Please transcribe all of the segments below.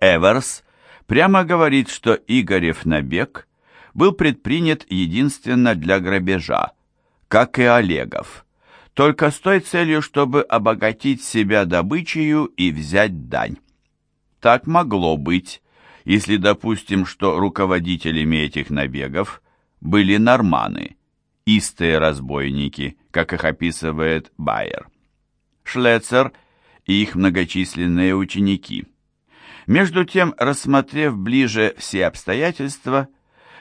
Эверс прямо говорит, что Игорев набег был предпринят единственно для грабежа, как и Олегов, только с той целью, чтобы обогатить себя добычею и взять дань. Так могло быть, если допустим, что руководителями этих набегов были норманы, истые разбойники, как их описывает Байер. Шлецер и их многочисленные ученики. Между тем, рассмотрев ближе все обстоятельства,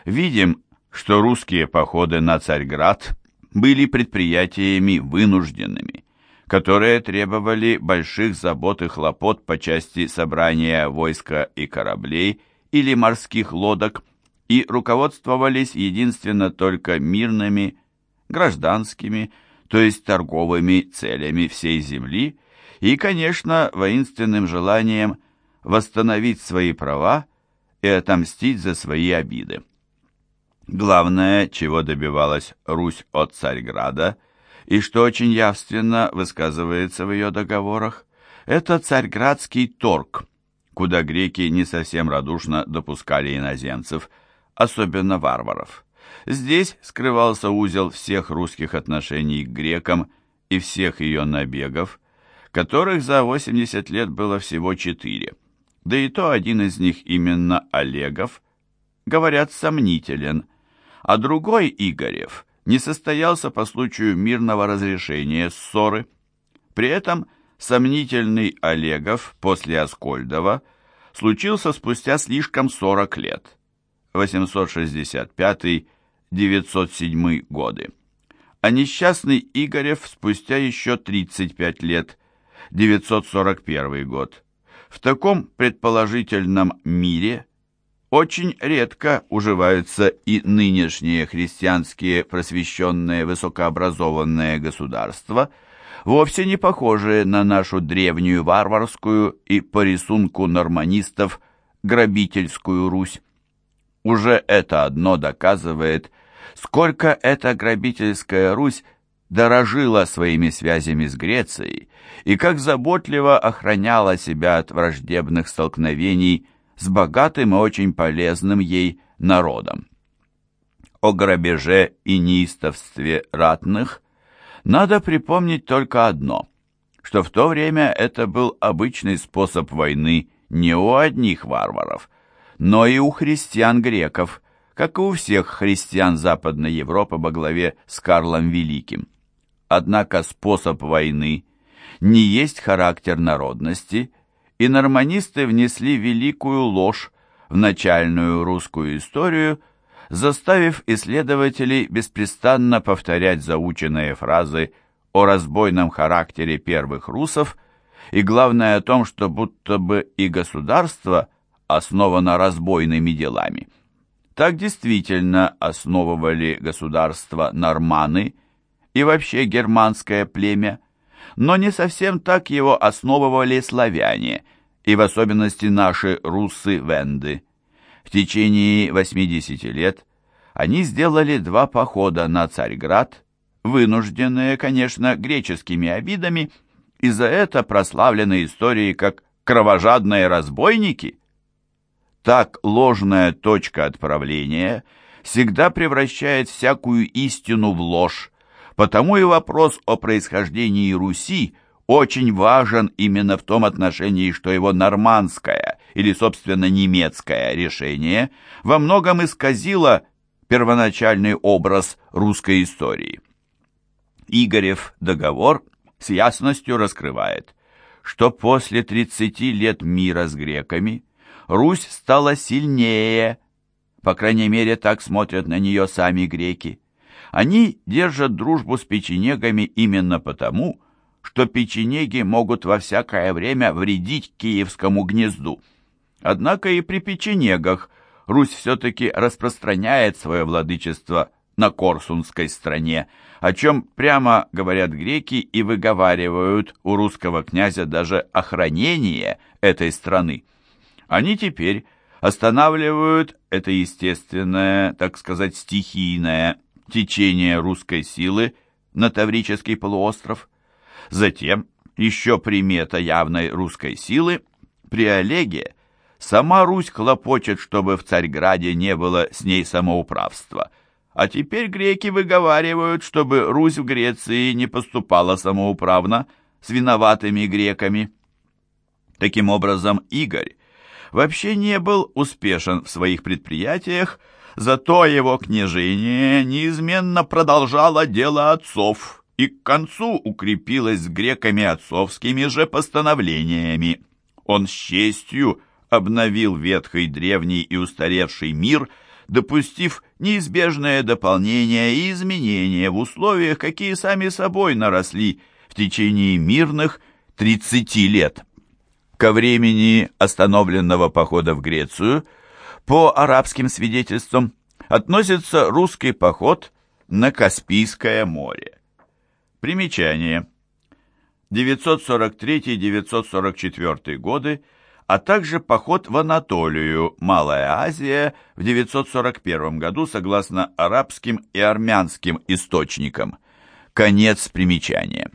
видим, что русские походы на Царьград были предприятиями вынужденными, которые требовали больших забот и хлопот по части собрания войска и кораблей или морских лодок и руководствовались единственно только мирными, гражданскими, то есть торговыми целями всей земли и, конечно, воинственным желанием восстановить свои права и отомстить за свои обиды. Главное, чего добивалась Русь от Царьграда, и что очень явственно высказывается в ее договорах, это царьградский торг, куда греки не совсем радушно допускали иноземцев, особенно варваров. Здесь скрывался узел всех русских отношений к грекам и всех ее набегов, которых за 80 лет было всего четыре. Да и то один из них именно Олегов, говорят, сомнителен, а другой Игорев не состоялся по случаю мирного разрешения ссоры. При этом сомнительный Олегов после Аскольдова случился спустя слишком 40 лет, 865 907 годы, а несчастный Игорев спустя еще 35 лет, 941 год. В таком предположительном мире очень редко уживаются и нынешние христианские просвещенные высокообразованные государства, вовсе не похожие на нашу древнюю варварскую и по рисунку норманистов грабительскую Русь. Уже это одно доказывает, сколько эта грабительская Русь дорожила своими связями с Грецией и как заботливо охраняла себя от враждебных столкновений с богатым и очень полезным ей народом. О грабеже и неистовстве ратных надо припомнить только одно, что в то время это был обычный способ войны не у одних варваров – но и у христиан-греков, как и у всех христиан Западной Европы во главе с Карлом Великим. Однако способ войны не есть характер народности, и норманисты внесли великую ложь в начальную русскую историю, заставив исследователей беспрестанно повторять заученные фразы о разбойном характере первых русов и главное о том, что будто бы и государство – основана разбойными делами. Так действительно основывали государство норманы и вообще германское племя, но не совсем так его основывали славяне, и в особенности наши русы-венды. В течение 80 лет они сделали два похода на Царьград, вынужденные, конечно, греческими обидами, и за это прославлены историей как кровожадные разбойники – так ложная точка отправления всегда превращает всякую истину в ложь, потому и вопрос о происхождении Руси очень важен именно в том отношении, что его нормандское или, собственно, немецкое решение во многом исказило первоначальный образ русской истории. Игорев договор с ясностью раскрывает, что после 30 лет мира с греками – Русь стала сильнее, по крайней мере, так смотрят на нее сами греки. Они держат дружбу с печенегами именно потому, что печенеги могут во всякое время вредить киевскому гнезду. Однако и при печенегах Русь все-таки распространяет свое владычество на Корсунской стране, о чем прямо говорят греки и выговаривают у русского князя даже охранение этой страны. Они теперь останавливают это естественное, так сказать, стихийное течение русской силы на Таврический полуостров. Затем еще примета явной русской силы при Олеге Сама Русь хлопочет, чтобы в Царьграде не было с ней самоуправства. А теперь греки выговаривают, чтобы Русь в Греции не поступала самоуправно с виноватыми греками. Таким образом, Игорь вообще не был успешен в своих предприятиях, зато его княжение неизменно продолжало дело отцов и к концу укрепилось с греками отцовскими же постановлениями. Он с честью обновил ветхий, древний и устаревший мир, допустив неизбежное дополнение и изменения в условиях, какие сами собой наросли в течение мирных 30 лет. Ко времени остановленного похода в Грецию, по арабским свидетельствам, относится русский поход на Каспийское море. Примечание. 943-944 годы, а также поход в Анатолию, Малая Азия, в 941 году, согласно арабским и армянским источникам. Конец примечания.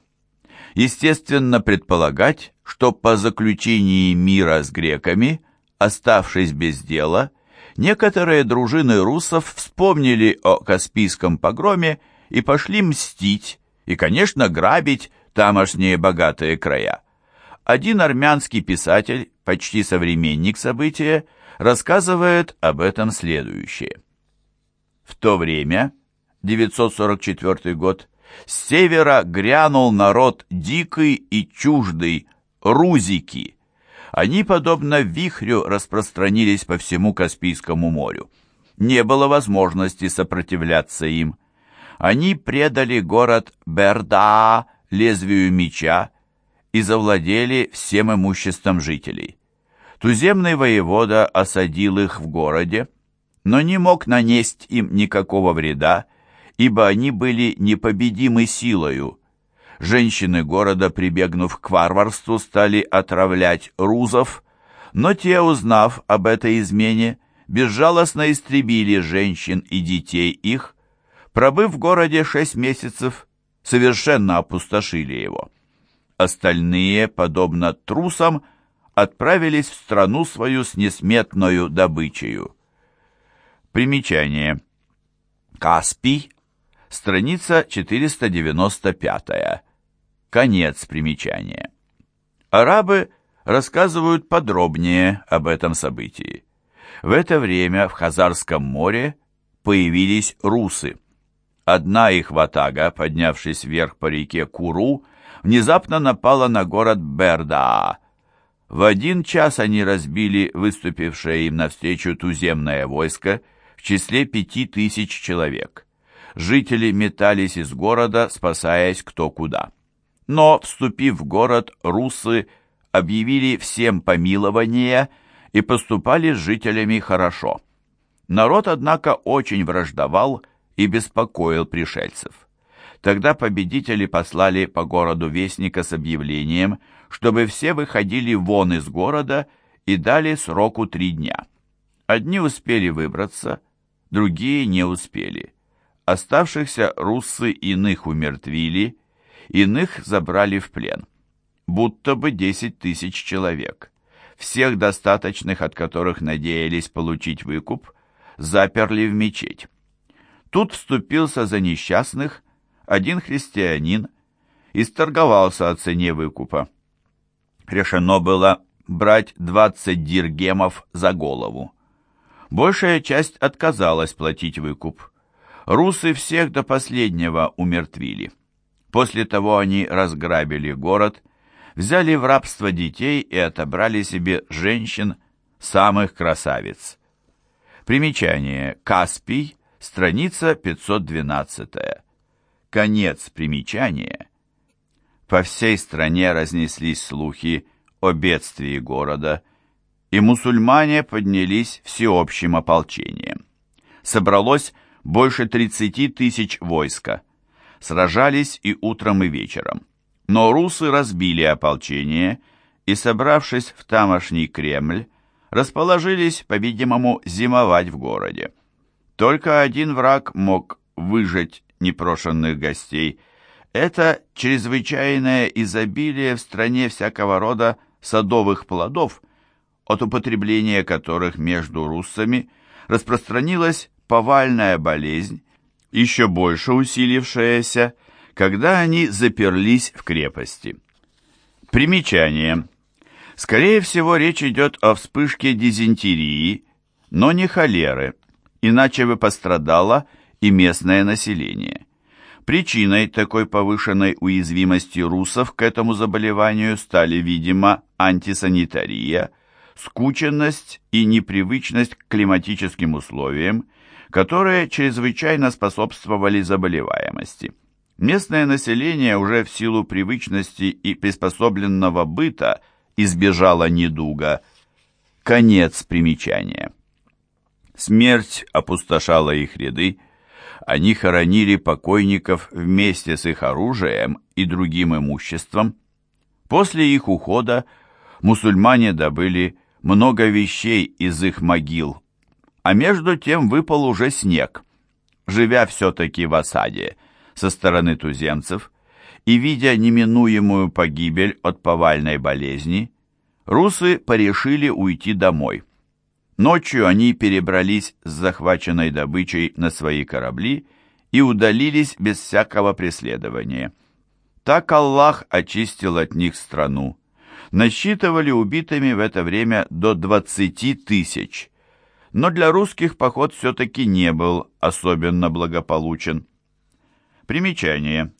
Естественно предполагать, что по заключении мира с греками, оставшись без дела, некоторые дружины русов вспомнили о Каспийском погроме и пошли мстить и, конечно, грабить тамошние богатые края. Один армянский писатель, почти современник события, рассказывает об этом следующее. В то время, 944 год, с севера грянул народ дикий и чуждый, рузики. Они, подобно вихрю, распространились по всему Каспийскому морю. Не было возможности сопротивляться им. Они предали город Берда лезвию меча и завладели всем имуществом жителей. Туземный воевода осадил их в городе, но не мог нанести им никакого вреда, ибо они были непобедимы силою. Женщины города, прибегнув к варварству, стали отравлять рузов, но те, узнав об этой измене, безжалостно истребили женщин и детей их, пробыв в городе шесть месяцев, совершенно опустошили его. Остальные, подобно трусам, отправились в страну свою с несметною добычею. Примечание. Каспий Страница 495. Конец примечания. Арабы рассказывают подробнее об этом событии. В это время в Хазарском море появились русы. Одна их ватага, поднявшись вверх по реке Куру, внезапно напала на город Бердаа. В один час они разбили выступившее им навстречу туземное войско в числе пяти тысяч человек жители метались из города, спасаясь кто куда. Но, вступив в город, русы объявили всем помилование и поступали с жителями хорошо. Народ, однако, очень враждовал и беспокоил пришельцев. Тогда победители послали по городу вестника с объявлением, чтобы все выходили вон из города и дали сроку три дня. Одни успели выбраться, другие не успели. Оставшихся руссы иных умертвили, иных забрали в плен. Будто бы десять тысяч человек. Всех достаточных, от которых надеялись получить выкуп, заперли в мечеть. Тут вступился за несчастных один христианин и сторговался о цене выкупа. Решено было брать 20 диргемов за голову. Большая часть отказалась платить выкуп. Русы всех до последнего умертвили. После того они разграбили город, взяли в рабство детей и отобрали себе женщин, самых красавиц. Примечание. Каспий, страница 512. Конец примечания. По всей стране разнеслись слухи о бедствии города, и мусульмане поднялись всеобщим ополчением. Собралось больше 30 тысяч войска. Сражались и утром, и вечером. Но русы разбили ополчение и, собравшись в тамошний Кремль, расположились, по-видимому, зимовать в городе. Только один враг мог выжить непрошенных гостей. Это чрезвычайное изобилие в стране всякого рода садовых плодов, от употребления которых между руссами распространилась повальная болезнь, еще больше усилившаяся, когда они заперлись в крепости. Примечание. Скорее всего, речь идет о вспышке дизентерии, но не холеры, иначе бы пострадало и местное население. Причиной такой повышенной уязвимости русов к этому заболеванию стали, видимо, антисанитария, скученность и непривычность к климатическим условиям, которые чрезвычайно способствовали заболеваемости. Местное население уже в силу привычности и приспособленного быта избежало недуга. Конец примечания. Смерть опустошала их ряды, они хоронили покойников вместе с их оружием и другим имуществом. После их ухода мусульмане добыли много вещей из их могил, а между тем выпал уже снег. Живя все-таки в осаде со стороны туземцев и видя неминуемую погибель от повальной болезни, русы порешили уйти домой. Ночью они перебрались с захваченной добычей на свои корабли и удалились без всякого преследования. Так Аллах очистил от них страну. Насчитывали убитыми в это время до 20 тысяч. Но для русских поход все-таки не был особенно благополучен. Примечание.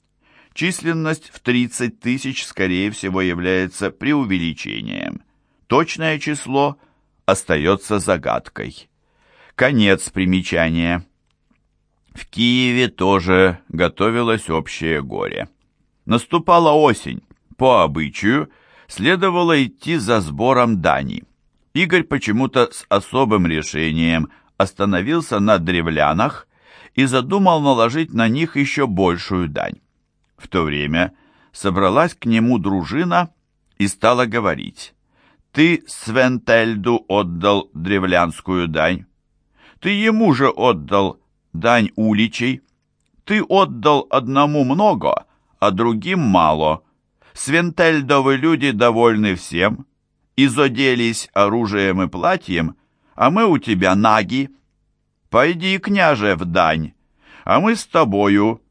Численность в 30 тысяч, скорее всего, является преувеличением. Точное число – остается загадкой. Конец примечания. В Киеве тоже готовилось общее горе. Наступала осень. По обычаю следовало идти за сбором дани. Игорь почему-то с особым решением остановился на древлянах и задумал наложить на них еще большую дань. В то время собралась к нему дружина и стала говорить ты Свентельду отдал древлянскую дань. Ты ему же отдал дань уличей. Ты отдал одному много, а другим мало. Свентельдовы люди довольны всем, изоделись оружием и платьем, а мы у тебя наги. Пойди, княже, в дань, а мы с тобою,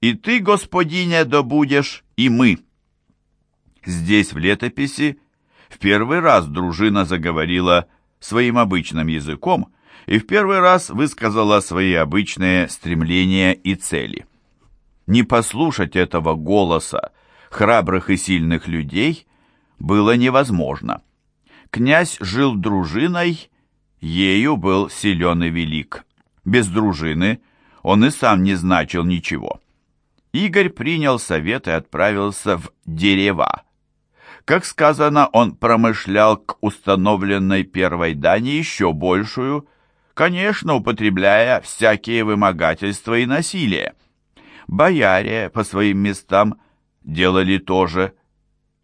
и ты, господине, добудешь, и мы. Здесь в летописи в первый раз дружина заговорила своим обычным языком и в первый раз высказала свои обычные стремления и цели. Не послушать этого голоса храбрых и сильных людей было невозможно. Князь жил дружиной, ею был силен и велик. Без дружины он и сам не значил ничего. Игорь принял совет и отправился в Дерева, как сказано, он промышлял к установленной первой дани еще большую, конечно, употребляя всякие вымогательства и насилие. Бояре по своим местам делали то же.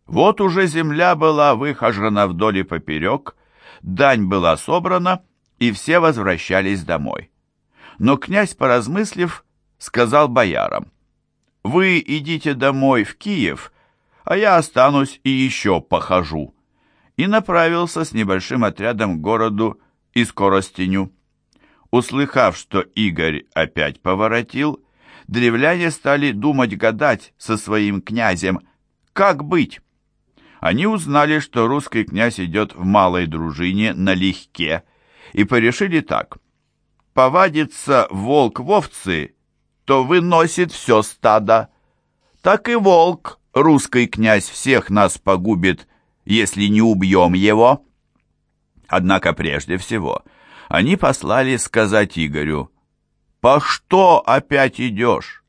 Вот уже земля была выхожена вдоль и поперек, дань была собрана, и все возвращались домой. Но князь, поразмыслив, сказал боярам, «Вы идите домой в Киев а я останусь и еще похожу». И направился с небольшим отрядом к городу и скоростеню. Услыхав, что Игорь опять поворотил, древляне стали думать-гадать со своим князем, как быть. Они узнали, что русский князь идет в малой дружине налегке, и порешили так. Повадится волк в овцы, то выносит все стадо. Так и волк русский князь всех нас погубит, если не убьем его. Однако прежде всего они послали сказать Игорю, «По что опять идешь?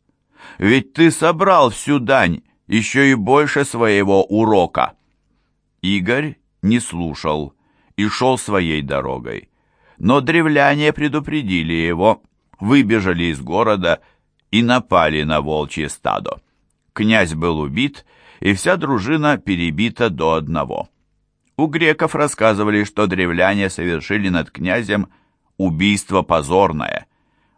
Ведь ты собрал всю дань, еще и больше своего урока». Игорь не слушал и шел своей дорогой. Но древляне предупредили его, выбежали из города и напали на волчье стадо князь был убит, и вся дружина перебита до одного. У греков рассказывали, что древляне совершили над князем убийство позорное.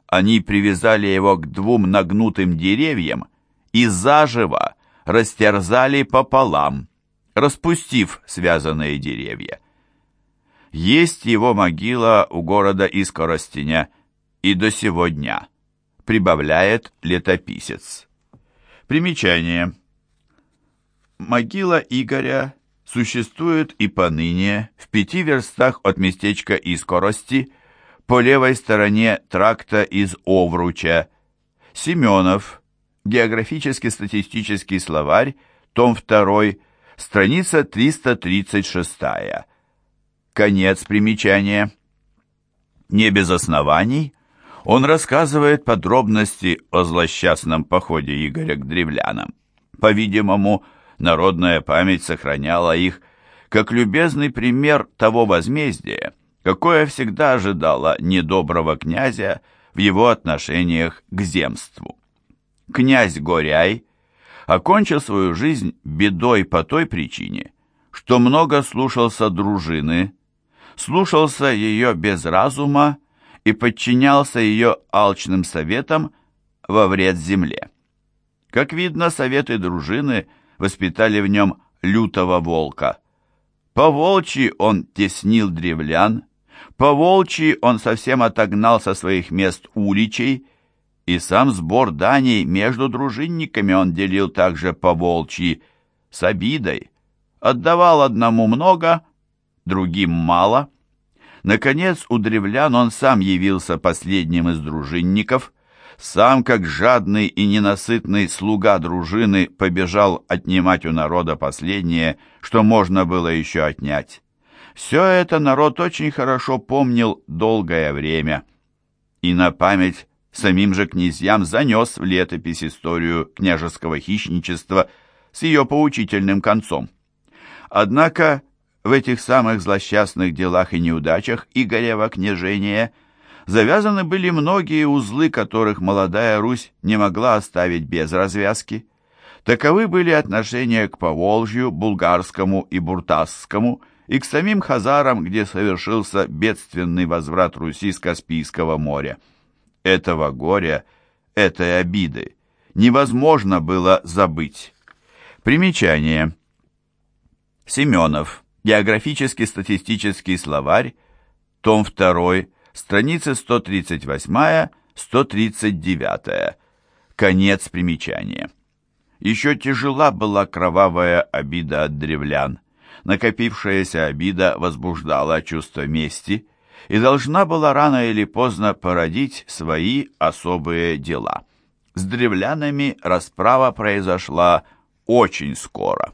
Они привязали его к двум нагнутым деревьям и заживо растерзали пополам, распустив связанные деревья. Есть его могила у города Искоростеня и до сего дня, прибавляет летописец. Примечание. Могила Игоря существует и поныне в пяти верстах от местечка Искорости по левой стороне тракта из Овруча. Семенов. Географический-статистический словарь, том 2, страница 336. Конец примечания. Не без оснований он рассказывает подробности о злосчастном походе Игоря к древлянам. По-видимому, народная память сохраняла их как любезный пример того возмездия, какое всегда ожидало недоброго князя в его отношениях к земству. Князь Горяй окончил свою жизнь бедой по той причине, что много слушался дружины, слушался ее без разума и подчинялся ее алчным советам во вред земле. Как видно, советы дружины воспитали в нем лютого волка. По волчьи он теснил древлян, по волчьи он совсем отогнал со своих мест уличей, и сам сбор даней между дружинниками он делил также по волчьи, с обидой, отдавал одному много, другим мало. Наконец, у древлян он сам явился последним из дружинников, сам, как жадный и ненасытный слуга дружины, побежал отнимать у народа последнее, что можно было еще отнять. Все это народ очень хорошо помнил долгое время. И на память самим же князьям занес в летопись историю княжеского хищничества с ее поучительным концом. Однако в этих самых злосчастных делах и неудачах Игорева княжения завязаны были многие узлы, которых молодая Русь не могла оставить без развязки. Таковы были отношения к Поволжью, Булгарскому и Буртасскому, и к самим хазарам, где совершился бедственный возврат Руси с Каспийского моря. Этого горя, этой обиды невозможно было забыть. Примечание. Семенов. Географический статистический словарь. Том 2. Страницы 138-139. Конец примечания. Еще тяжела была кровавая обида от древлян. Накопившаяся обида возбуждала чувство мести и должна была рано или поздно породить свои особые дела. С древлянами расправа произошла очень скоро.